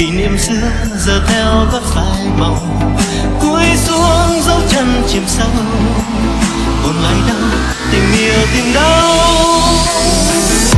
Kỷ niệm xưa, giờ theo gót phai màu cúi xuống dấu chân chìm sâu. Buồn lại đâu tình yêu tìm đâu?